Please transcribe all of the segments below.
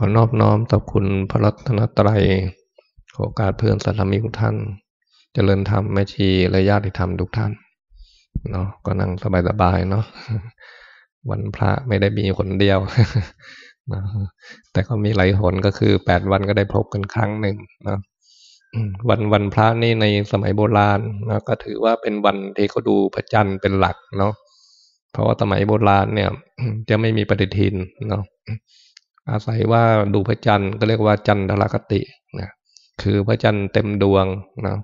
ขอนอบน้อมต่อคุณพระรัตนตรัยโอกาสเพื่อนสัตมิทุกท่านจเจริญธรรมแม่ชีและญาติธรรมทุกท่านเนาะก็นั่งสบายๆเนาะวันพระไม่ได้มีคนเดียวนะแต่ก็มีหลายหนก็คือแปดวันก็ได้พบกันครั้งหนึ่งนะวันวันพระนี่ในสมัยโบราณนะก็ถือว่าเป็นวันที่เขาดูพระจันทร์เป็นหลักเนาะเพราะว่าสมัยโบราณเนี่ย จะไม่มีปฏิทินเนาะ อาศัยว่าดูพระจันทร์ก็เรียกว่าจันทรคตินะคือพระจันทร์เต็มดวงนะ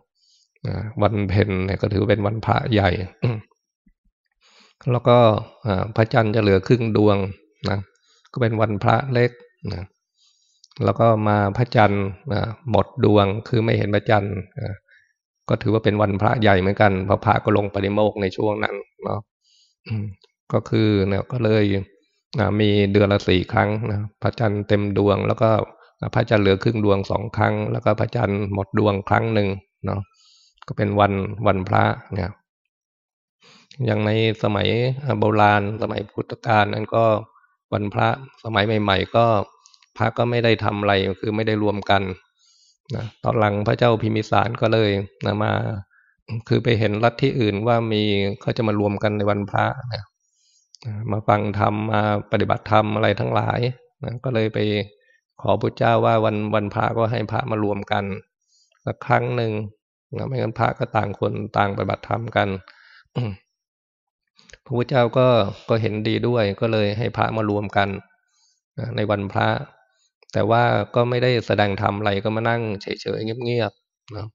วันเพ็ญเนี่ยก็ถือเป็นวันพระใหญ่ แล้วก็พระจันทร์จะเหลือครึ่งดวงนะก็เป็นวันพระเล็กนะแล้วก็มาพระจันทร์หมดดวงคือไม่เห็นพระจันทร์ก็ถือว่าเป็นวันพระใหญ่เหมือนกันพระพระก็ลงปริโมกในช่วงนั้นเนาะก็คือเนี่ยก็เลย มีเดือนละสี่ครั้งนะพระจันทร์เต็มดวง แล้วก็พระจันทร์เหลือครึ่งดวงสองครั้ง แล้วก็พระจันทร์หมดดวงครั้งหนึ่งเนาะก็เป็นวันวันพระเนี่ยอย่างในสมัยโบราณสมัยพุทธกาลนั้นก็วันพระสมัยใหม่ ๆ ก็พระก็ไม่ได้ทำอะไรคือไม่ได้รวมกันนะตอนหลังพระเจ้าพิมิสารก็เลยนะมา คือไปเห็นรัฐที่อื่นว่ามีเขาจะมารวมกันในวันพระนะ มาฟังธรรมมาปฏิบัติธรรมอะไรทั้งหลายนะก็เลยไปขอพระเจ้าว่าวันวันพระก็ให้พระมารวมกันสักครั้งหนึ่งนะไม่งั้นพระก็ต่างคนต่างปฏิบัติธรรมกันพระพุทธเจ้าก็ก็เห็นดีด้วยก็เลยให้พระมารวมกันในวันพระ แต่ว่าก็ไม่ได้แสดงธรรมอะไรก็มานั่งเฉยๆเงียบๆนะ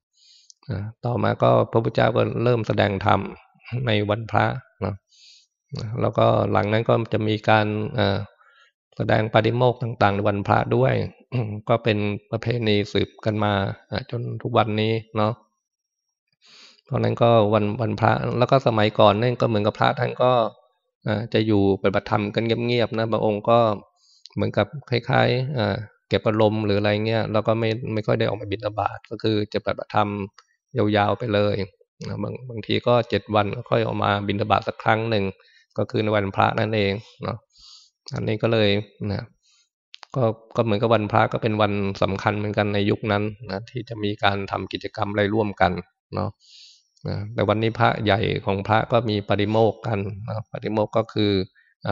ต่อมาก็พระพุทธเจ้าก็เริ่มแสดงธรรมในวันพระนะ แล้วก็หลังนั้นก็จะมีการแสดงปฏิโมกต่าง ๆ ในวันพระด้วย ก็เป็นประเพณีสืบกันมาจนทุกวันนี้เนาะเพราะนั้นก็วันวันพระแล้วก็สมัยก่อนนั่นก็เหมือนกับพระท่านก็จะอยู่ปฏิบัติธรรมกันเงียบๆนะบางองค์ก็เหมือนกับคล้ายๆเก็บอารมณ์หรืออะไรเงี้ยแล้วก็ไม่ไม่ค่อยได้ออกมาบิณฑบาตก็คือจะปฏิบัติธรรมยาวๆไปเลยบางบางทีก็เจ็ดวันก็ค่อยออกมาบิณฑบาตสักครั้งหนึ่ง ก็คือในวันพระนั่นเองเนาะอันนี้ก็เลยนะก็ก็เหมือนกับวันพระก็เป็นวันสำคัญเหมือนกันในยุคนั้นนะที่จะมีการทำกิจกรรมอะไรร่วมกันเนาะนะแต่วันนี้พระใหญ่ของพระก็มีปริโมกกันนะปริโมกก็คือ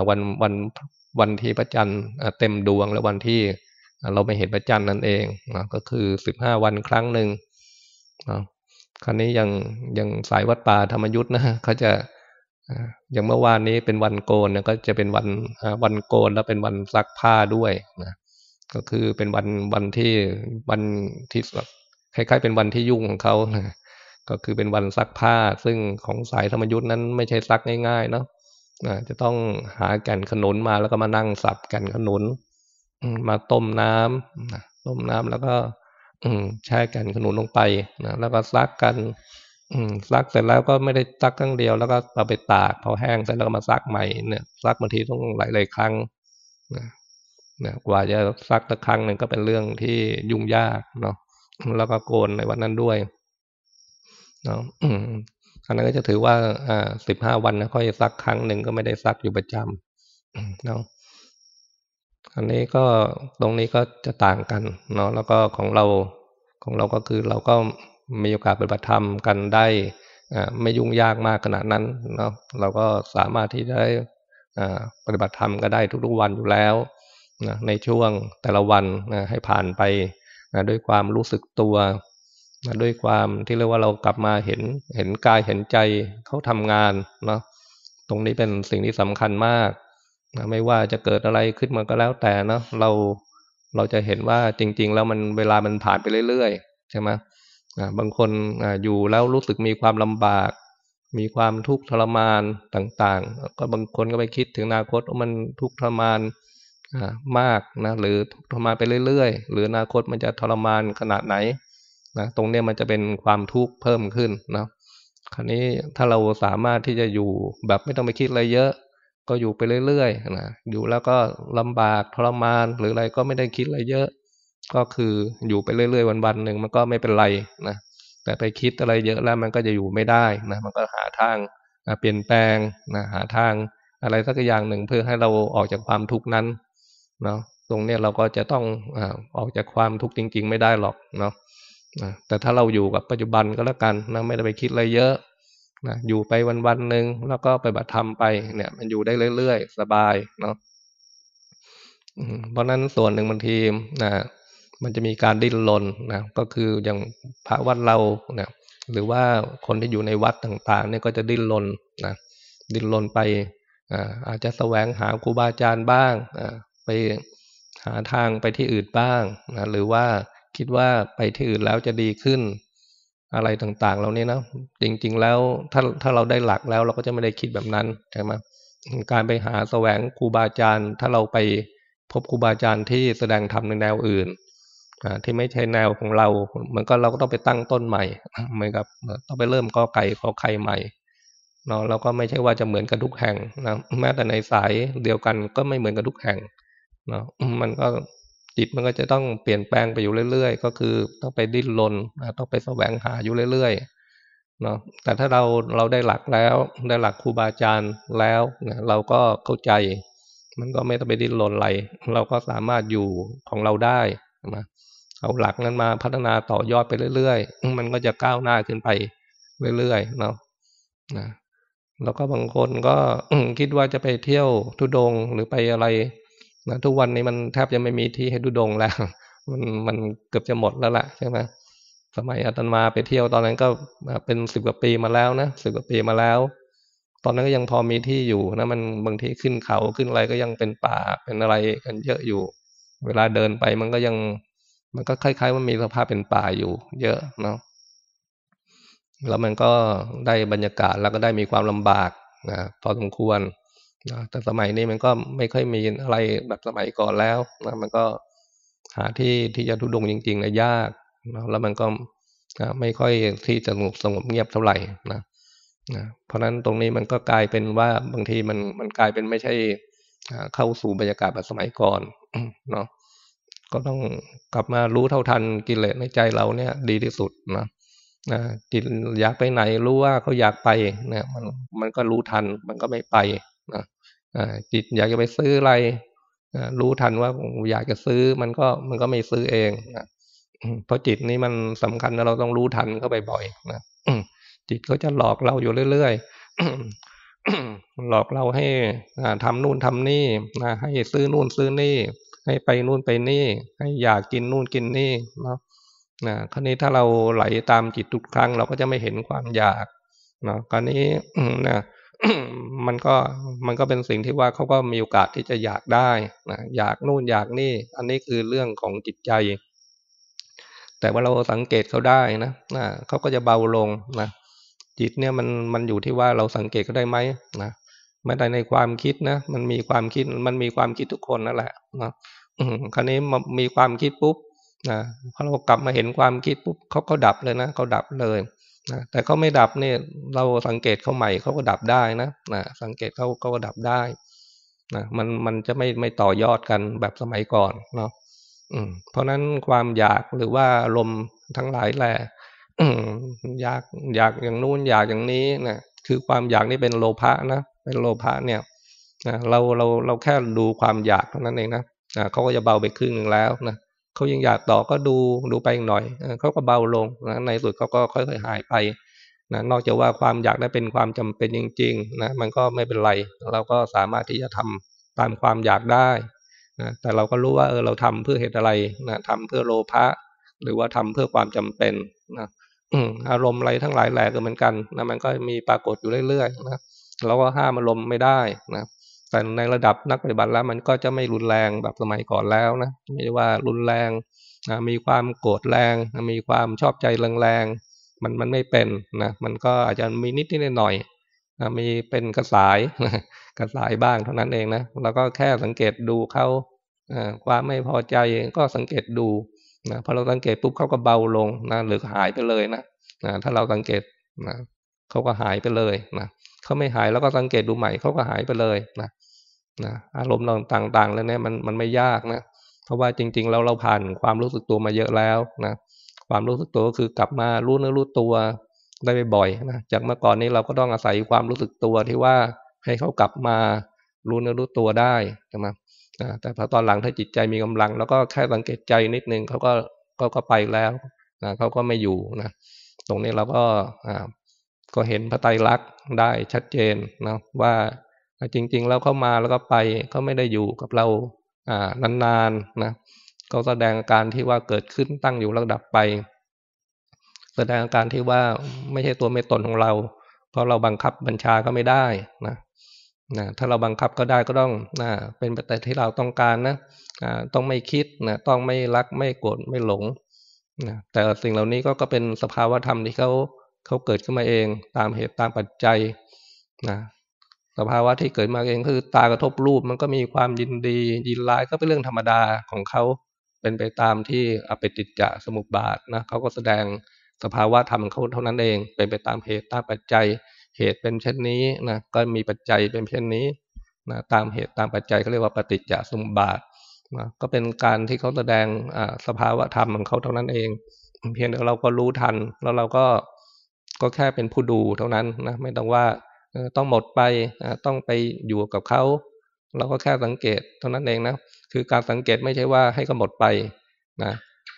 วันวันวันที่พระจันทร์เต็มดวงและวันที่เราไม่เห็นพระจันทร์นั่นเองนะก็คือสิบห้าวันครั้งหนึ่งนะครั้นี้ยังยังสายวัดป่าธรรมยุทธ์นะเขาจะ อย่างเมื่อวานนี้เป็นวันโกนก็จะเป็นวันวันโกนแล้วเป็นวันซักผ้าด้วยนะก็คือเป็นวันวันที่วันที่คล้ายๆ เป็นวันที่ยุ่งของเขานะก็คือเป็นวันซักผ้า ซึ่งของสายธรรมยุทธ์นั้นไม่ใช่ซักง่ายๆเนาะจะต้องหาแก่นขนุนมาแล้วก็มานั่งสับแก่นขนุนมาต้มน้ำต้มน้ำแล้วก็แช่แก่นขนุนลงไปนะแล้วก็ซักกัน ซักเสร็จแล้วก็ไม่ได้ซักครั้งเดียวแล้วก็เอาไปตากพอแห้งเสร็จแล้วก็มาซักใหม่เนี่ยซักบางทีต้องหลายๆครั้งนะนะกว่าจะซักสักครั้งหนึ่งก็เป็นเรื่องที่ยุ่งยากเนาะแล้วก็โกนในวันนั้นด้วยเนาะอันนั้นก็จะถือว่าอ่าสิบห้าวันนะค่อยซักครั้งหนึ่งก็ไม่ได้ซักอยู่ประจำเนาะอันนี้ก็ตรงนี้ก็จะต่างกันเนาะแล้วก็ของเราของเราก็คือเราก็ มีโอกาสปฏิบัติธรรมกันได้ไม่ยุ่งยากมากขนาดนั้นเนาะเราก็สามารถที่จะได้ปฏิบัติธรรมก็ได้ทุกๆวันอยู่แล้วนะในช่วงแต่ละวันนะให้ผ่านไปนะด้วยความรู้สึกตัวนะด้วยความที่เรียกว่าเรากลับมาเห็นเห็นกายเห็นใจเขาทำงานเนาะตรงนี้เป็นสิ่งที่สำคัญมากนะไม่ว่าจะเกิดอะไรขึ้นมาก็แล้วแต่เนาะเราเราจะเห็นว่าจริง ๆ แล้วมันเวลามันผ่านไปเรื่อยๆใช่ไหม บางคนอยู่แล้วรู้สึกมีความลำบาก มีความทุกข์ทรมานต่างๆ ก็บางคนก็ไปคิดถึงอนาคตว่ามันทุกข์ทรมานมากนะหรือทุกข์ทรมานไปเรื่อยๆ หรืออนาคตมันจะทรมานขนาดไหนนะตรงเนี้ยมันจะเป็นความทุกข์เพิ่มขึ้นนะคราวนี้ถ้าเราสามารถที่จะอยู่แบบไม่ต้องไปคิดอะไรเยอะ ก็อยู่ไปเรื่อยๆนะอยู่แล้วก็ลำบากทรมานหรืออะไรก็ไม่ได้คิดอะไรเยอะ ก็คืออยู่ไปเรื่อยๆวันๆหนึ่งมันก็ไม่เป็นไรนะแต่ไปคิดอะไรเยอะแล้วมันก็จะอยู่ไม่ได้นะมันก็หาทางเปลี่ยนแปลงนะหาทางอะไรสักอย่างหนึ่งเพื่อให้เราออกจากความทุกข์นั้นเนาะตรงเนี้ยเราก็จะต้องออกจากความทุกข์จริง ๆ ไม่ได้หรอกเนาะแต่ถ้าเราอยู่กับปัจจุบันก็แล้วกันนะไม่ได้ไปคิดอะไรเยอะนะอยู่ไปวันๆหนึ่งแล้วก็ไปบัตรธรรมไปเนี่ย มันอยู่ได้เรื่อยๆ สบายเนาะเพราะนั้นส่วนหนึ่งบางทีนะ มันจะมีการดิ้นรนนะก็คืออย่างพระวัดเราเนี่ยหรือว่าคนที่อยู่ในวัดต่างๆเนี่ยก็จะดิ้นรนนะดิ้นรนไปอาจจะแสวงหาครูบาอาจารย์บ้างไปหาทางไปที่อื่นบ้างนะหรือว่าคิดว่าไปที่อื่นแล้วจะดีขึ้นอะไรต่างๆเราเนี่ยนะจริง ๆ แล้วถ้าถ้าเราได้หลักแล้วเราก็จะไม่ได้คิดแบบนั้นใช่ไหมการไปหาแสวงครูบาอาจารย์ ถ้าเราไปพบครูบาอาจารย์ที่แสดงธรรมในแนวอื่น ที่ไม่ใช่แนวของเราเหมือนก็เราก็ต้องไปตั้งต้นใหม่เหมือนกับต้องไปเริ่มกอไก่ขอไข่ใหม่เนาะแล้วก็ไม่ใช่ว่าจะเหมือนกันทุกแห่งนะแม้แต่ในสายเดียวกันก็ไม่เหมือนกันทุกแห่งเนาะมันก็จิตมันก็จะต้องเปลี่ยนแปลงไปอยู่เรื่อย ๆ ก็คือต้องไปดิ้นรนต้องไปแสวงหาอยู่เรื่อยๆเนาะแต่ถ้าเราเราได้หลักแล้วได้หลักครูบาอาจารย์แล้วเราก็เข้าใจ มันก็ไม่ต้องไปดิ้นรนอะไรเราก็สามารถอยู่ของเราได้นะ เอาหลักนั้นมาพัฒนาต่อยอดไปเรื่อยๆ มันก็จะก้าวหน้าขึ้นไปเรื่อยๆเนาะนะแล้วก็บางคนก็คิดว่าจะไปเที่ยวทุดงหรือไปอะไรนะทุกวันนี้มันแทบจะไม่มีที่ให้ทุดงแล้ว มันมันเกือบจะหมดแล้วล่ะใช่ไหมสมัยอาตมาไปเที่ยวตอนนั้นก็เป็นสิบกว่าปีมาแล้วนะสิบกว่าปีมาแล้ว ตอนนั้นก็ยังพอมีที่อยู่นะมันบางทีขึ้นเขาขึ้นอะไรก็ยังเป็นป่าเป็นอะไรกันเยอะอยู่ เวลาเดินไปมันก็ยัง มันก็คล้ายๆว่ามีสภาพเป็นป่าอยู่ เยอะเนาะแล้วมันก็ได้บรรยากาศแล้วก็ได้มีความลำบากนะพอสมควรนะแต่สมัยนี้มันก็ไม่ค่อยมีอะไรแบบสมัยก่อนแล้วนะมันก็หาที่ที่จะทุดงจริงๆนะยากนะแล้วมันก็นะไม่ค่อยที่จะสงบสงบเงียบเท่าไหร่นะนะเพราะนั้นตรงนี้มันก็กลายเป็นว่าบางทีมันมันกลายเป็นไม่ใช่เข้าสู่บรรยากาศแบบสมัยก่อนเนาะ ก็ต้องกลับมารู้เท่าทันกิเลสในใจเราเนี่ย ดีที่สุดนะนะจิตอยากไปไหนรู้ว่าเขาอยากไปนะมันมันก็รู้ทันมันก็ไม่ไปนะจิตอยากจะไปซื้ออะไรรู้ทันว่าอยากจะซื้อมันก็มันก็ไม่ซื้อเองนะเพราะจิตนี้มันสำคัญเราต้องรู้ทันเข้าไปบ่อยนะจิตก็จะหลอกเราอยู่เรื่อยๆหลอกเราให้ทำนู่นทำนี่นะให้ซื้อนู่นซื้อนี่ ให้ไปนู่นไปนี่ ให้อยากกินนู่นกินนี่เนาะนะคราวนี้ถ้าเราไหลตามจิตทุกครั้ง เราก็จะไม่เห็นความอยากเนาะคราวนี้นะมันก็มันก็เป็นสิ่งที่ว่าเขาก็มีโอกาสที่จะอยากได้นะอยากนู่นอยากนี่ อันนี้คือเรื่องของจิตใจ แต่ว่าเราสังเกตเขาได้นะนะเขาก็จะเบาลงนะจิตเนี่ยมันมันอยู่ที่ว่าเราสังเกตเขาได้ไหมนะ ไม่ได้ในความคิดนะมันมีความคิดมันมีความคิดทุกคนนั่นแหละนะคราวนี้มีความคิดปุ๊บนะพอเรากลับมาเห็นความคิดปุ๊บเขาก็ดับเลยนะเขาดับเลยนะแต่เขาไม่ดับเนี่ยเราสังเกตเขาใหม่เขาก็ดับได้นะนะสังเกตเขาเขาก็ดับได้นะมันมันจะไม่ไม่ต่อยอดกันแบบสมัยก่อนเนาะเพราะนั้นความอยากหรือว่าลมทั้งหลายแหละอยากอยากอย่างนู้นอยากอย่างนี้นะคือความอยากนี่เป็นโลภะนะ โลภะเนี่ยเราเราเราแค่ดูความอยากเท่านั้นเองนะเขาก็จะเบาไปครึ่งหนึ่งแล้วนะเขายังอยากต่อก็ดูดูไปอีกหน่อยเขาก็เบาลงนะในสุดเขาก็ค่อยๆหายไปนะนอกจากว่าความอยากได้เป็นความจำเป็นจริงๆนะมันก็ไม่เป็นไร เราก็สามารถที่จะทำตามความอยากได้นะแต่เราก็รู้ว่าเออเราทำเพื่อเหตุอะไรนะทำเพื่อโลภะหรือว่าทำเพื่อความจำเป็นนะอารมณ์อะไรทั้งหลายแหล่ก็เหมือนกันนะมันก็มีปรากฏอยู่เรื่อยๆนะ เราก็ห้ามอารมณ์ไม่ได้นะแต่ในระดับนักปฏิบัติแล้วมันก็จะไม่รุนแรงแบบสมัยก่อนแล้วนะไม่ว่ารุนแรงนะมีความโกรธแรง มีความชอบใจแรงๆมันมันไม่เป็นนะมันก็อาจจะมีนิดนิดหน่อยนะมีเป็นกระสายกระสายบ้างเท่านั้นเองนะเราก็แค่สังเกตดูเขาความไม่พอใจก็สังเกตดูนะพอเราสังเกตปุ๊บเขาก็เบาลงนะหรือหายไปเลยนะนะถ้าเราสังเกตนะเขาก็หายไปเลยนะ เขาไม่หายแล้วก็สังเกตดูใหม่เขาก็หายไปเลยนะนะอารมณ์ต่างๆแล้วเนี่ยมันมันไม่ยากนะเพราะว่าจริง ๆ เราเราผ่านความรู้สึกตัวมาเยอะแล้วนะความรู้สึกตัวก็คือกลับมารู้เนื้อรู้ตัวได้บ่อยๆนะจากเมื่อก่อนนี้เราก็ต้องอาศัยความรู้สึกตัวที่ว่าให้เขากลับมารู้เนื้อรู้ตัวได้ใช่ไหมนะแต่พอตอนหลังถ้าจิตใจมีกำลัง แล้วก็แค่สังเกตใจนิดนึงเขาก็ก็ก็ไปแล้วนะเขาก็ไม่อยู่นะตรงนี้เราก็อ่า ก็เห็นพระไตรลักษณ์ได้ชัดเจนนะว่าจริง ๆ แล้วเข้ามาแล้วก็ไปเขาไม่ได้อยู่กับเราอ่านานๆนะก็แสดงอาการที่ว่าเกิดขึ้นตั้งอยู่แล้วดับไป แสดงอาการที่ว่าไม่ใช่ตัวไม่ตนของเรา เพราะเราบังคับบัญชาก็ไม่ได้นะนะถ้าเราบังคับก็ได้ก็ต้องนะเป็นไปแต่ที่เราต้องการนะต้องไม่คิดนะต้องไม่รักไม่โกรธไม่หลงนะแต่สิ่งเหล่านี้ก็ก็เป็นสภาวะธรรมที่เขา เขาเกิดขึ้นมาเองตามเหตุตามปัจจัยนะสภาวะที่เกิดมาเองคือตากระทบรูปมันก็มีความยินดียินร้ายก็เป็นเรื่องธรรมดาของเขาเป็นไปตามที่อปติจจะสมุปบาทนะเขาก็แสดงสภาวะธรรมเขาเท่านั้นเอง เป็นไปตามเหตุตามปัจจัยเหตุเป็นเช่นนี้นะก็มีปัจจัยเป็นเช่นนี้นะตามเหตุตามปัจจัยเขาเรียกว่าปฏิจจสมุปบาทนะก็เป็นการที่เขาแสดงสภาวะธรรมของเขาเท่านั้นเอง เพียงแต่เราก็รู้ทัน แล้วเราก็ ก็แค่เป็นผู้ดูเท่านั้นนะไม่ต้องว่าต้องหมดไปต้องไปอยู่กับเขาเราก็แค่สังเกตเท่านั้นเองนะคือการสังเกตไม่ใช่ว่าให้ก็หมดไปนะ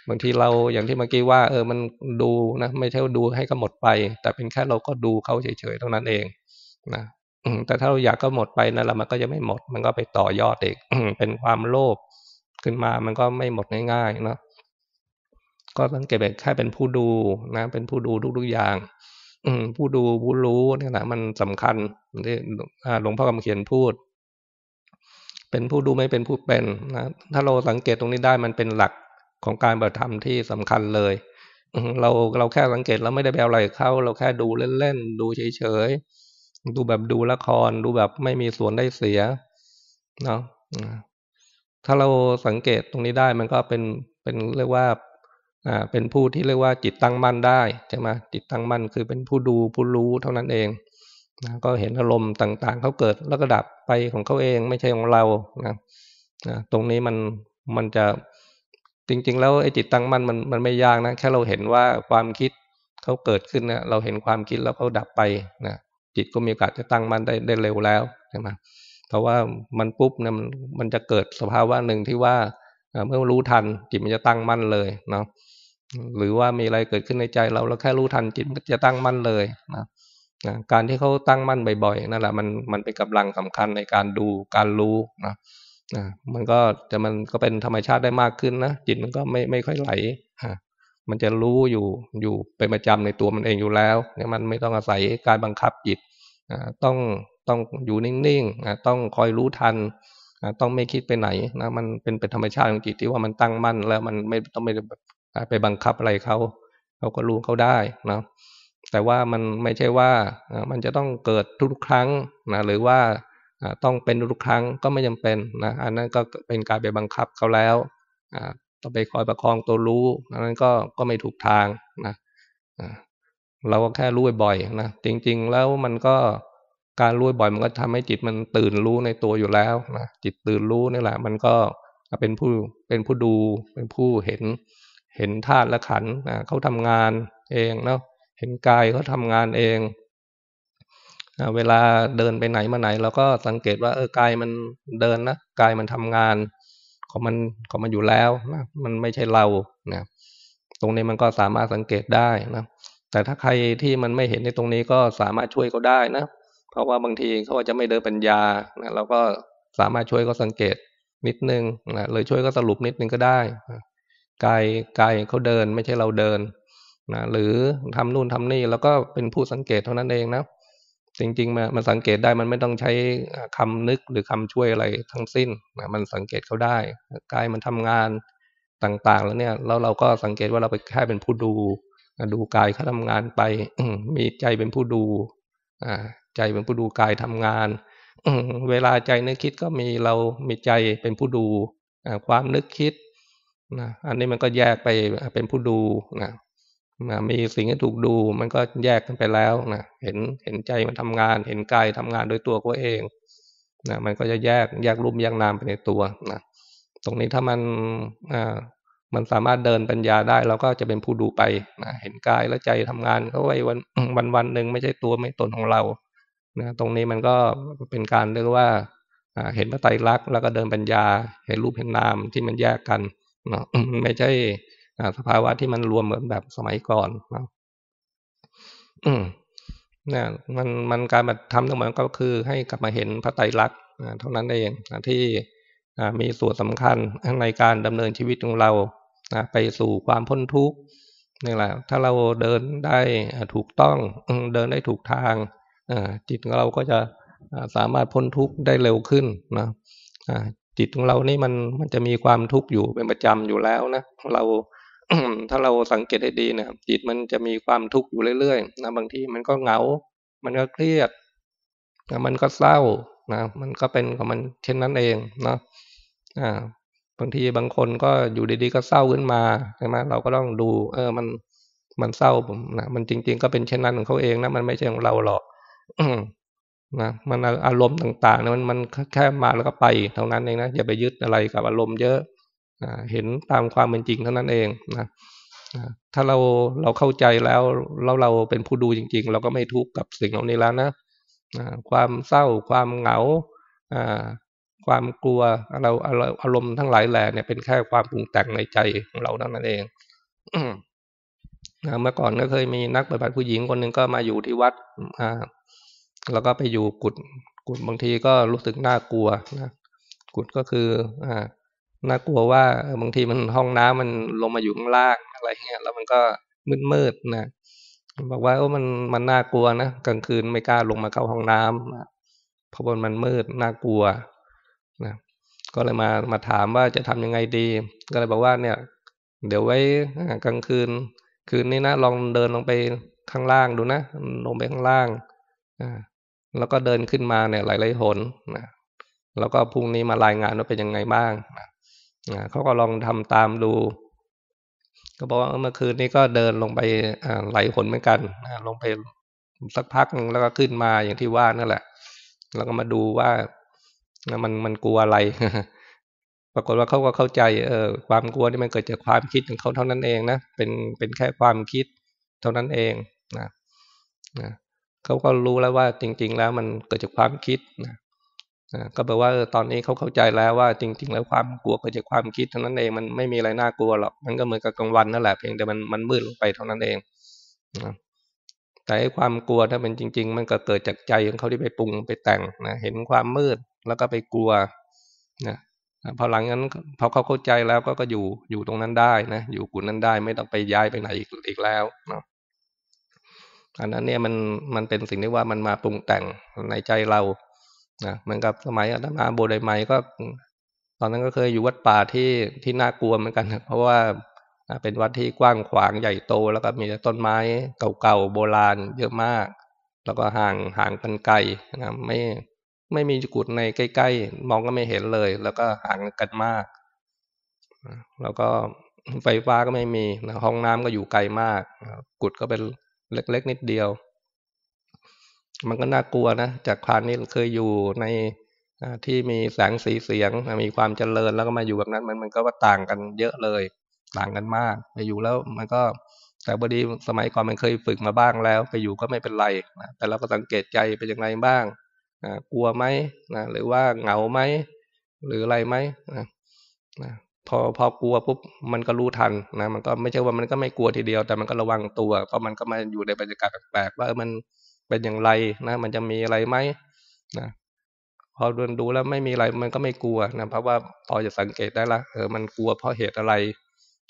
บางทีเราอย่างที่เมื่อกี้ว่า เออมันดูนะไม่ใช่ดูให้ก็หมดไป แต่เป็นแค่เราก็ดูเขาเฉยๆเท่านั้นเองนะแต่ถ้าเราอยากก็หมดไปนั่นแหละมันก็จะไม่หมด มันก็ไปต่อยอดอีกเป็นความโลภขึ้นมามันก็ไม่หมดง่ายๆเนาะ ก็สังเกตแบบแค่เป็นผู้ดูนะ เป็นผู้ดูทุกๆอย่าง อืผู้ดูผู้รู้เนี่ยแหละมันสำคัญที่หลวงพ่อคำเขียนพูด เป็นผู้ดูไม่เป็นผู้เป็นนะถ้าเราสังเกตตรงนี้ได้มันเป็นหลักของการปฏิธรรมที่สำคัญเลยเราเราแค่สังเกตเราไม่ได้ไปเอาอะไรเข้า เราแค่ดูเล่นๆดูเฉยๆดูแบบดูละคร ดูแบบไม่มีส่วนได้เสียเนาะถ้าเราสังเกตตรงนี้ได้มันก็เป็นเป็นเรียกว่า เป็นผู้ที่เรียกว่าจิตตั้งมั่นได้ใช่ไหมจิตตั้งมั่นคือเป็นผู้ดูผู้รู้เท่านั้นเองนะก็เห็นอารมณ์ต่างๆเขาเกิดแล้วก็ดับไปของเขาเองไม่ใช่ของเรานะนะตรงนี้มันมันจะจริง ๆ แล้วไอ้จิตตั้งมั่นมันมันไม่ยากนะแค่เราเห็นว่าความคิดเขาเกิดขึ้นนะเราเห็นความคิดแล้วเขาดับไปนะจิตก็มีโอกาสจะตั้งมั่นได้ได้เร็วแล้วใช่ไหมเพราะว่ามันปุ๊บเนี่ยมันมันจะเกิดสภาวะหนึ่งที่ว่า เมื่อรู้ทันจิตมันจะตั้งมั่นเลยเนาะหรือว่ามีอะไรเกิดขึ้นในใจเราเราแค่รู้ทันจิตมันจะตั้งมั่นเลยนะนะการที่เขาตั้งมั่นบ่อยๆนั่นแหละมันมันเป็นกำลังสำคัญในการดูการรู้นะนะมันก็จะมันก็เป็นธรรมชาติได้มากขึ้นนะจิตมันก็ไม่ไม่ค่อยไหลฮะมันจะรู้อยู่อยู่เป็นประจำในตัวมันเองอยู่แล้วเนี่ยมันไม่ต้องอาศัยการบังคับจิตต้องต้องอยู่นิ่งๆต้องคอยรู้ทัน ต้องไม่คิดไปไหนนะมันเป็นเป็นธรรมชาติของจิตที่ว่ามันตั้งมั่นแล้วมันไม่ต้องไม่ไปบังคับอะไรเขาเขาก็รู้เขาได้นะแต่ว่ามันไม่ใช่ว่ามันจะต้องเกิดทุกครั้งนะหรือว่าต้องเป็นทุกครั้งก็ไม่จำเป็นนะอันนั้นก็เป็นการไปบังคับเขาแล้วต้องไปคอยประคองตัวรู้อันนั้นก็ก็ไม่ถูกทางนะเราก็แค่รู้บ่อยๆนะจริง ๆ แล้วมันก็ การรู้บ่อยมันก็ทำให้จิตมันตื่นรู้ในตัวอยู่แล้วนะจิตตื่นรู้นี่แหละ มันก็เป็นผู้เป็นผู้ดูเป็นผู้เห็นเห็นธาตุและขันธ์เขาทำงานเองเนาะเห็นกายเขาทำงานเองเวลาเดินไปไหนมาไหนเราก็สังเกตว่าเออกายมันเดินนะกายมันทำงานของมันของมันอยู่แล้วนะมันไม่ใช่เรานะตรงนี้มันก็สามารถสังเกตได้นะแต่ถ้าใครที่มันไม่เห็นในตรงนี้ก็สามารถช่วยเขาได้นะ เพราะว่าบางทีเขาอาจจะไม่เดินปัญญานะเราก็สามารถช่วยเขาสังเกตนิดนึงนะเลยช่วยก็สรุปนิดนึงก็ได้กายกายเขาเดินไม่ใช่เราเดินนะหรือทำนู่นทำนี่แล้วก็เป็นผู้สังเกตเท่านั้นเองนะจริงๆมามันสังเกตได้มันไม่ต้องใช้คำนึกหรือคำช่วยอะไรทั้งสิ้นนะมันสังเกตเขาได้กายมันทำงานต่างๆ แล้วเนี่ยแล้วเราก็สังเกตว่าเราไปแค่เป็นผู้ดู ดูกายเขาทำงานไปมีใจเป็นผู้ดูอ่า ใจเป็นผู้ดูกายทำงานเวลาใจนึกคิดก็มีเรามีใจเป็นผู้ดูความนึกคิดนะอันนี้มันก็แยกไปเป็นผู้ดูนะมีสิ่งที่ถูกดูมันก็แยกกันไปแล้วนะเห็นเห็นใจมันทำงาน เห็นกายทำงานโดยตัวเขาเองนะมันก็จะแยกแยกรูปแยกนามไปในตัวนะตรงนี้ถ้ามันอ่ามันสามารถเดินปัญญาได้เราก็จะเป็นผู้ดูไปนะเห็นกายและใจทำงานเขาไว้วันวันวันหนึ่งไม่ใช่ตัวไม่ตนของเรา นะตรงนี้มันก็เป็นการเรียกว่าเห็นพระไตรลักษณ์แล้วก็เดินปัญญา เห็นรูปเห็นนามที่มันแยกกันเนาะไม่ใช่สภาวะที่มันรวมเหมือนแบบสมัยก่อนเนาะเนี่ยมันมันการมาทำทั้งหมดก็คือให้กลับมาเห็นพระไตรลักษณ์เท่านั้นเองที่มีส่วนสำคัญในการดำเนินชีวิตของเราไปสู่ความพ้นทุกข์นี่แหละ ถ้าเราเดินได้ถูกต้องเดินได้ถูกทาง จิตของเราก็จะสามารถพ้นทุกข์ได้เร็วขึ้นนะจิตของเรานี่มันมันจะมีความทุกข์อยู่เป็นประจำอยู่แล้วนะเราถ้าเราสังเกตให้ดีเนี่ยจิตมันจะมีความทุกข์อยู่เรื่อยๆนะบางทีมันก็เหงา มันก็เครียดนะมันก็เศร้านะมันก็เป็นของมันเช่นนั้นเองนะอ่าบางทีบางคนก็อยู่ดีๆก็เศร้าขึ้นมาใช่ไหมเราก็ต้องดู เออมันมันเศร้าผมนะมันจริง ๆ ก็เป็นเช่นนั้นของเขาเองนะมันไม่ใช่ของเราหรอก นะมันอารมณ์ต่างๆนะมันมันแค่มาแล้วก็ไปเท่านั้นเองนะอย่าไปยึดอะไรกับอารมณ์เยอะเห็นตามความเป็นจริงเท่านั้นเองนะถ้าเราเราเข้าใจแล้วเราเราเป็นผู้ดูจริง ๆ เราก็ไม่ทุกข์กับสิ่งเหล่านี้แล้วนะความเศร้าความเหงาความกลัวเราอารมณ์ทั้งหลายแหล่เนี่ยเป็นแค่ความปรุงแต่งในใจของเราเท่านั้นเอง เมื่อก่อนก็เคยมีนักปฏิบัติผู้หญิงคนหนึ่งก็มาอยู่ที่วัดอ่าแล้วก็ไปอยู่กุดกุดบางทีก็รู้สึกน่ากลัวนะกุดก็คืออ่าน่ากลัวว่าบางทีมันห้องน้ำมันลงมาอยู่ข้างล่างอะไรเงี้ยแล้วมันก็มืดมืดนะบอกว่าโอ้มันมันน่ากลัวนะกลางคืนไม่กล้าลงมาเข้าห้องน้ำเพราะบนมันมืดน่ากลัวนะก็เลยมามาถามว่าจะทำยังไงดี ก็เลยบอกว่าเนี่ย เดี๋ยวไว้กลางคืน คืนนี้นะลองเดินลงไปข้างล่างดูนะลงไปข้างล่างแล้วก็เดินขึ้นมาเนี่ยหลายๆหนนะแล้วก็พรุ่งนี้มารายงานว่าเป็นยังไงบ้างนะเขาก็ลองทำตามดู ก็บอกว่าเมื่อคืนนี้ก็เดินลงไปหลายหนเหมือนกันลงไปสักพักนึงแล้วก็ขึ้นมาอย่างที่ว่านั่นแหละ แล้วก็มาดูว่ามันมันกลัวอะไร ปรากฏว่าเขาก็เข้าใจเออความกลัวนี่มันเกิดจากความคิดของเขาเท่านั้นเองนะเป็นเป็นแค่ความคิดเท่านั้นเองนะนะเขาก็รู้แล้วว่าจริง ๆ แล้วมันเกิดจากความคิดนะก็แปลว่าตอนนี้เขาเข้าใจแล้วว่าจริง ๆ แล้วความกลัวเกิดจากความคิดเท่านั้นเองมันไม่มีอะไรน่ากลัวหรอกมันก็เหมือนกับกลางวันนั่นแหละเพียงแต่มันมันมืดลงไปเท่านั้นเองนะแต่ความกลัวถ้าเป็นจริง ๆ มันก็เกิดจากใจของเขาที่ไปปรุงไปแต่งนะเห็นความมืดแล้วก็ไปกลัวนะ พอหลังนั้นพอเขาเข้าใจแล้วก็ก็อยู่อยู่ตรงนั้นได้นะอยู่กุ่นั้นได้ไม่ต้องไปย้ายไปไหนอีกอีกแล้วเนาะอันนั้นเนี่ยมันมันเป็นสิ่งที่ว่ามันมาปรุงแต่งในใจเรานะเหมือนกับสมัยอาตมาโบไดไมก็ ตอนนั้นก็เคยอยู่วัดป่าที่ที่น่ากลัวเหมือนกัน เพราะว่าเป็นวัดที่กว้างขวางใหญ่โต แล้วก็มีต้นไม้เก่าๆโบราณ เยอะมาก แล้วก็ห่างห่างกันไกลนะไม่ ไม่มีกุดในใกล้ๆ มองก็ไม่เห็นเลย แล้วก็ห่างกันมาก แล้วก็ไฟฟ้าก็ไม่มีห้องน้ำก็อยู่ไกลมาก กุดก็เป็นเล็ก ๆ นิดเดียว มันก็น่ากลัวนะ จากครานนี้เคยอยู่ในที่มีแสงสีเสียง มีความเจริญแล้วก็มาอยู่แบบนั้นมันมันก็ว่าต่างกันเยอะเลยต่างกันมาก ไปอยู่แล้วมันก็แต่บดีสมัยก่อนมันเคยฝึกมาบ้างแล้ว ไปอยู่ก็ไม่เป็นไรแต่เราก็สังเกตใจเป็นยังไงบ้าง นะกลัวไหมนะหรือว่าเหงาไหมหรืออะไรไหมนะนะพอพอกลัวปุ๊บมันก็รู้ทันนะมันก็ไม่ใช่ว่ามันก็ไม่กลัวทีเดียว แต่มันก็ระวังตัวเพราะมันก็มาอยู่ในบรรยากาศแปลกๆว่ามันเป็นอย่างไรนะ มันจะมีอะไรไหมนะพอดูดูแล้วไม่มีอะไรมันก็ไม่กลัวนะเพราะว่าพอจะสังเกตได้ละเออมันกลัวเพราะเหตุอะไร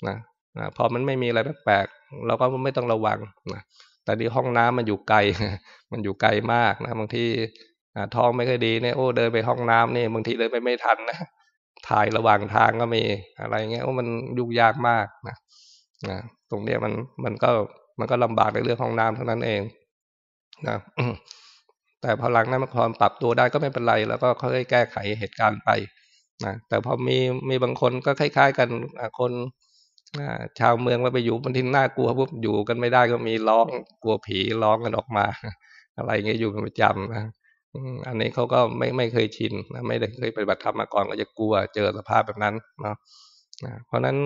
นะนะพอมันไม่มีอะไรแปลกๆเราก็ไม่ต้องระวังนะแต่ที่ห้องน้ำมันอยู่ไกล มันอยู่ไกลมากนะบางที ท้องไม่ค่อยดีเนี่ยโอ้เดินไปห้องน้ำนี่บางทีเดินไปไม่ทันนะถ่ายระหว่างทางก็มีอะไรเงี้ยโอ้มันยุ่งยากมากนะนะตรงเนี้ยมันมันก็มันก็ลำบากในเรื่องห้องน้ำเท่านั้นเองนะแต่พอหลังนั้นมันพอปรับตัวได้ก็ไม่เป็นไร แล้วก็ค่อยแก้ไขเหตุการณ์ไปนะแต่พอมีมีบางคนก็คล้าย ๆ กันคนชาวเมืองว่าไปอยู่บนที่น่ากลัวปุ๊บอยู่กันไม่ได้ก็มีร้องกลัวผีร้องกันออกมา อะไรเงี้ยอยู่เป็นประจำนะ อันนี้เขาก็ไม่ไม่เคยชินนะไม่ได้เคยปฏิบัติธรรมมาก่อนก็จะกลัวเจอสภาพแบบนั้นเนาะเพราะนั้น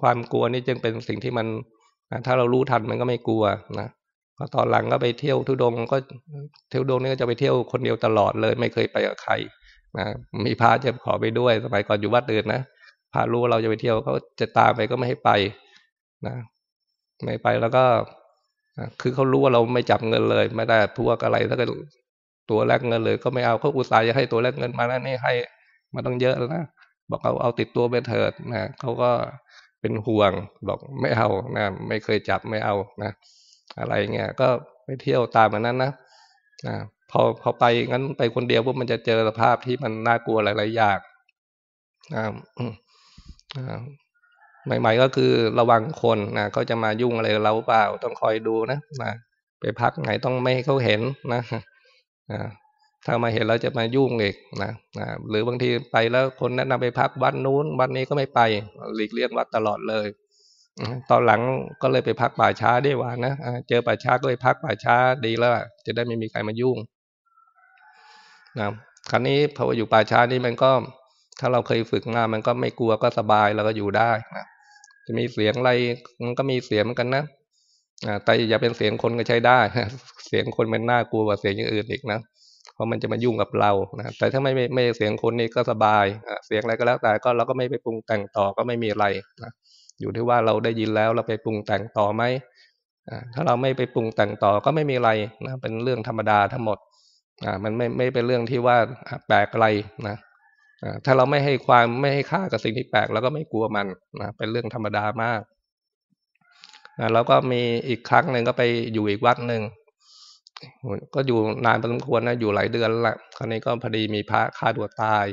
ความกลัวนี่จึงเป็นสิ่งที่มันถ้าเรารู้ทันมันก็ไม่กลัวนะพอตอนหลังก็ไปเที่ยวทุดงก็เที่ยวดงนี่ก็จะไปเที่ยวคนเดียวตลอดเลย ไม่เคยไปกับใครนะมีพระจะขอไปด้วย สมัยก่อนอยู่วัดอื่นนะพระรู้ว่าเราจะไปเที่ยวเขาจะตามไปก็ไม่ให้ไปนะไม่ไปแล้วก็คือเขารู้ว่าเราไม่จับเงินเลย ไม่ได้พวกอะไรถ้าเกิด ตัวแลกเงินเลย ก็ไม่เอาเขาอุตส่าห์จะให้ตัวแลกเงินมาแล้วนี่ให้มาต้องเยอะแล้วนะบอกเอาเอาติดตัวไปเถิดนะเขาก็เป็นห่วงบอกไม่เอานะไม่เคยจับไม่เอานะ อะไรเงี้ยก็ไปเที่ยวตามมันนั้นนะนะพอพอไปงั้นไปคนเดียวพวกมันจะเจอสภาพที่มันน่ากลัวหลายๆอย่างนะใหม่ ๆ ก็คือระวังคนนะเขาจะมายุ่งอะไรเราเปล่าต้องคอยดูนะนะไปพักไหนต้องไม่ให้เขาเห็นนะ นะถ้ามาเห็นแล้วจะมายุ่งอีกนะนะหรือบางทีไปแล้วคนแนะนำไปพักวัดนู้นวัดนี้ก็ไม่ไปหลีกเลี่ยงวัดตลอดเลย ตอนหลังก็เลยไปพักป่าช้าดีกว่านะเจอป่าช้าก็เลยพักป่าช้าดีแล้วจะได้ไม่มีใครมายุ่งนะคราวนี้พออยู่ป่าช้านี่มันก็ ถ้าเราเคยฝึกมามันก็ไม่กลัวก็สบายแล้วก็อยู่ได้นะจะมีเสียงอะไรมันก็มีเสียงเหมือนกันนะ แต่อย่าเป็นเสียงคนก็ใช้ได้ เสียงคนมันน่ากลัวกว่าเสียงอย่างอื่นอีกนะ เพราะมันจะมายุ่งกับเรานะแต่ถ้าไม่ไม่ไม่เสียงคนนี้ก็สบาย เสียงอะไรก็แล้วแต่ก็เราก็ไม่ไปปรุงแต่งต่อก็ไม่มีอะไรนะอยู่ที่ว่าเราได้ยินแล้วเราไปปรุงแต่งต่อไหมถ้าเราไม่ไปปรุงแต่งต่อก็ไม่มีอะไรนะเป็นเรื่องธรรมดาทั้งหมดมันไม่ไม่เป็นเรื่องที่ว่าแปลกอะไรนะถ้าเราไม่ให้ความไม่ให้ค่ากับสิ่งที่แปลกเราก็ไม่กลัวมันนะเป็นเรื่องธรรมดามาก แล้วก็มีอีกครั้งหนึ่งก็ไปอยู่อีกวัดหนึ่งก็อยู่นานพอสมควรนะอยู่หลายเดือนละคราวนี้ก็พอดีมีพระฆ่าตัวตาย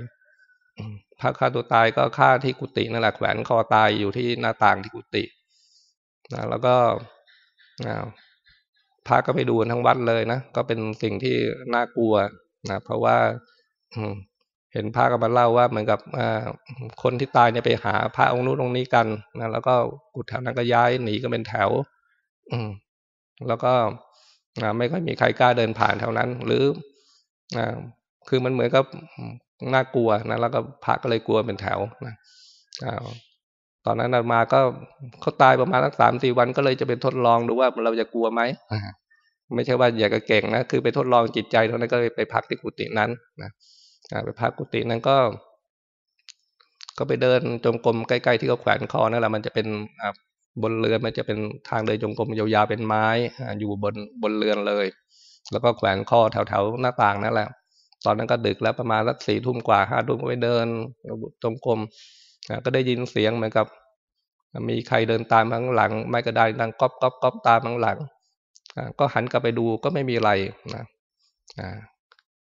พระฆ่าตัวตายก็ฆ่าที่กุฏินั่นแหละแขวนคอตายอยู่ที่หน้าต่างที่กุฏินะแล้วก็พระก็ไปดูทั้งวัดเลยนะก็เป็นสิ่งที่น่ากลัวนะเพราะว่า เห็นพระก็มาเล่าว่าเหมือนกับคนที่ตายเนี่ยไปหาพระองค์นู้นองค์นี้กันนะแล้วก็กุฏแถวนั้นก็ย้ายหนีก็เป็นแถว อืมแล้วก็ไม่ค่อยมีใครกล้าเดินผ่านแถวนั้น หรืออคือมันเหมือนกับน่ากลัวนะแล้วก็พระก็เลยกลัวเป็นแถวนะตอนนั้นมาก็เขาตายประมาณสักสามสี่วันก็เลยจะเป็นทดลองดูว่าเราจะกลัวไหมไม่ใช่ว่าอยากจะเก่งนะคือไปทดลองจิตใจเท่านั้นก็ไปพักที่กุฏินั้นนะ ไปพักกุฏินั้นก็ ก็ไปเดินจงกรมใกล้ๆที่เขาแขวนคอนั่นแหละมันจะเป็นบนเรือนมันจะเป็นทางเดินจงกรมยาวๆเป็นไม้อยู่บนบนเรือนเลย แล้วก็แขวนคอแถวๆหน้าต่างนั่นแหละ ตอนนั้นก็ดึกแล้วประมาณสักสี่ทุ่มกว่าห้าทุ่มก็ไปเดินจงกรมก็ได้ยินเสียงเหมือนกับ มีใครเดินตามข้างหลัง ไม่ก็ได้ดังก๊อบก๊อบก๊อบตามข้างหลังก็หันกลับไปดูก็ไม่มีอะไรนะ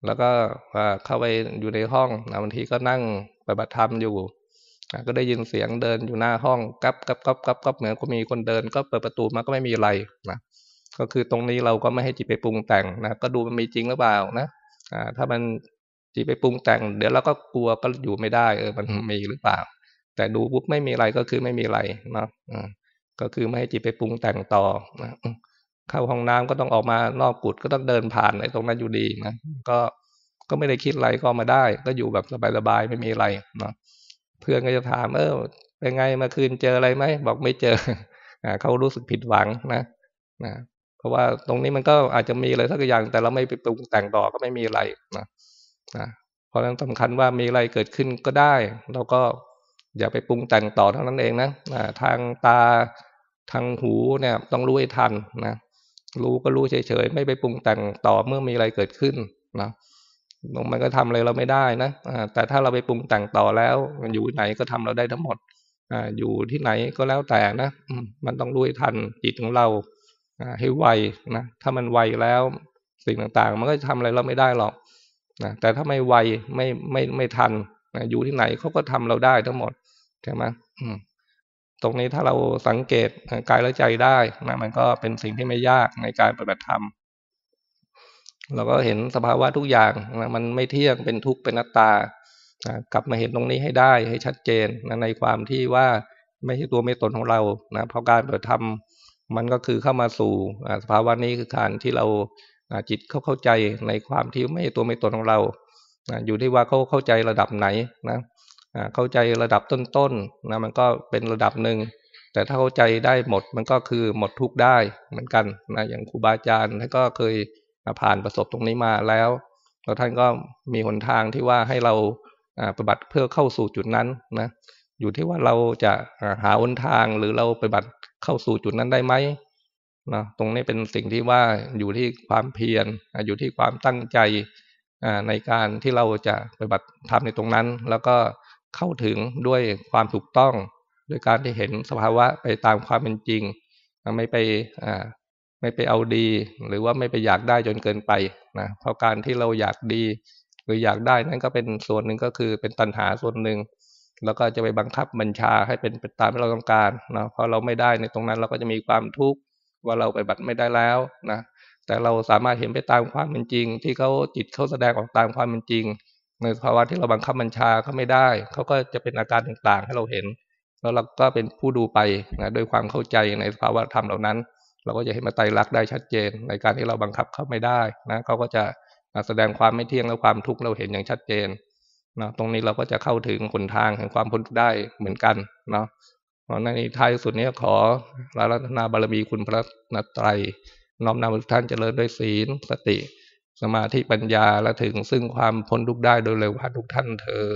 แล้วก็เข้าไปอยู่ในห้องบางทีก็นั่งปฏิบัติธรรมอยู่ก็ได้ยินเสียงเดินอยู่หน้าห้องกับกับกับกับกับเหมือนก็มีคนเดินก็เปิดประตูมาก็ไม่มีอะไรนะก็คือตรงนี้เราก็ไม่ให้จิตไปปรุงแต่งนะก็ดูมันมีจริงหรือเปล่านะถ้ามันจิตไปปรุงแต่ง เดี๋ยวเราก็กลัวก็อยู่ไม่ได้เออมันมีหรือเปล่า แต่ดูปุ๊บไม่มีอะไรก็คือไม่มีอะไรเนาะก็คือไม่ให้จิตไปปรุงแต่งต่อนะ เข้าห้องน้ำก็ต้องออกมานอกกุดก็ต้องเดินผ่านไอ้ตรงนั้นอยู่ดีนะก็ก็ไม่ได้คิดอะไรก็มาได้ ก็อยู่แบบสบายๆไม่มีอะไรเนาะเพื่อนก็จะถามเออเป็นไงมาคืนเจออะไรไหมบอกไม่เจอเขารู้สึกผิดหวังนะนะเพราะว่าตรงนี้มันก็อาจจะมีอะไรสักอย่าง แต่เราไม่ไปปรุงแต่งต่อก็ไม่มีอะไรนะนะเพราะฉะนั้นสำคัญว่ามีอะไรเกิดขึ้นก็ได้ เราก็อย่าไปปรุงแต่งต่อเท่านั้นเองนะทางตาทางหูเนี่ยต้องรู้ให้ทันนะ รู้ก็รู้เฉยๆไม่ไปปรุงแต่งต่อเมื่อมีอะไรเกิดขึ้นนะมันก็ทำอะไรเราไม่ได้นะแต่ถ้าเราไปปรุงแต่งต่อแล้วอยู่ไหนก็ทำเราได้ทั้งหมดออยู่ที่ไหนก็แล้วแต่นะมันต้องรู้ทันจิตของเราให้ไวนะถ้ามันไวแล้วสิ่งต่างๆ มันก็ทำอะไรเราไม่ได้หรอกนะแต่ถ้าไม่ไวไม่ไม่ไม่ทันนะอยู่ที่ไหนเขาก็ทำเราได้ทั้งหมดใช่ไหม ตรงนี้ถ้าเราสังเกตกายและใจได้นะมันก็เป็นสิ่งที่ไม่ยากในการปฏิบัติธรรมเราก็เห็นสภาวะทุกอย่างนะมันไม่เที่ยงเป็นทุกข์เป็นนัตตานะกลับมาเห็นตรงนี้ให้ได้ให้ชัดเจนนะในความที่ว่าไม่ใช่ตัวไม่ตนของเรานะเพราะการปฏิบัติธรรมมันก็คือเข้ามาสู่สภาวะนี้คือการที่เราจิตเขาเข้าใจในความที่ไม่ใช่ตัวไม่ตนของเราอยู่ที่ว่าเขาเข้าใจระดับไหนนะ เข้าใจระดับต้นๆนะมันก็เป็นระดับหนึ่งแต่ถ้าเข้าใจได้หมดมันก็คือหมดทุกได้เหมือนกันนะอย่างครูบาอาจารย์ท่านก็เคยผ่านประสบตรงนี้มาแล้วแล้วท่านก็มีหนทางที่ว่าให้เราปฏิบัติเพื่อเข้าสู่จุดนั้นนะอยู่ที่ว่าเราจะหาหนทางหรือเราปฏิบัติเข้าสู่จุดนั้นได้ไหมนะตรงนี้เป็นสิ่งที่ว่าอยู่ที่ความเพียรอยู่ที่ความตั้งใจในการที่เราจะปฏิบัติทำในตรงนั้น แล้วก็ เข้าถึงด้วยความถูกต้องด้วยการที่เห็นสภาวะไปตามความเป็นจริง ไม่ไปไม่ไปเอาดี หรือว่าไม่ไปอยากได้จนเกินไปนะเพราะการที่เราอยากดี หรืออยากได้นั่นก็เป็นส่วนหนึ่งก็คือเป็นตัณหาส่วนหนึ่งแล้วก็จะไปบังคับบัญชาให้เป็นไปตามที่เราต้องการนะพอเราไม่ได้ในตรงนั้นเราก็จะมีความทุกข์ว่าเราไปบัตรไม่ได้แล้วนะแต่เราสามารถเห็นไปตามความเป็นจริง ที่เขาจิตเขาแสดงออกตามความเป็นจริง ในภาวะที่เราบังคับบัญชาเขาไม่ได้ เขาก็จะเป็นอาการต่างๆ ให้เราเห็น แล้วเราก็เป็นผู้ดูไปนะด้วยความเข้าใจในภาวะธรรมเหล่านั้น เราก็จะเห็นมาไตรลักษณ์ได้ชัดเจน ในการที่เราบังคับเขาไม่ได้นะเขาก็จะแสดงความไม่เที่ยงและความทุกข์เราเห็นอย่างชัดเจนนะตรงนี้เราก็จะเข้าถึงหนทางแห่งความพ้นได้เหมือนกันเนาะในท้ายสุดนี้ขอรัตนาบารมีคุณพระนตรัยน้อมนำทุกท่านเจริญด้วยศีลสติ สมาธิปัญญาและถึงซึ่งความพ้นทุกข์ได้โดยเร็วว่าทุกท่านเธอ